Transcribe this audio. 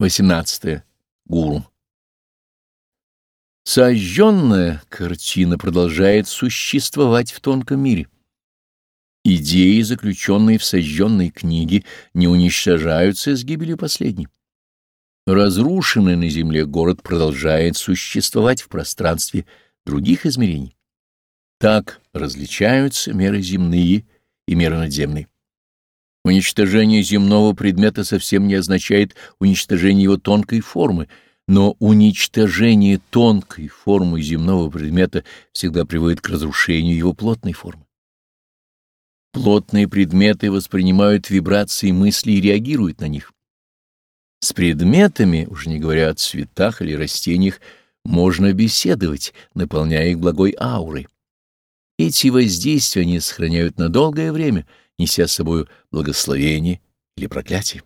18. Гуру. Сожженная картина продолжает существовать в тонком мире. Идеи, заключенные в сожженной книге, не уничтожаются с гибелью последней. Разрушенный на земле город продолжает существовать в пространстве других измерений. Так различаются меры земные и меры надземные. Уничтожение земного предмета совсем не означает уничтожение его тонкой формы, но уничтожение тонкой формы земного предмета всегда приводит к разрушению его плотной формы. Плотные предметы воспринимают вибрации мысли и реагируют на них. С предметами, уже не говоря о цветах или растениях, можно беседовать, наполняя их благой аурой. Эти воздействия они сохраняют на долгое время — неся с собой благословение или проклятие.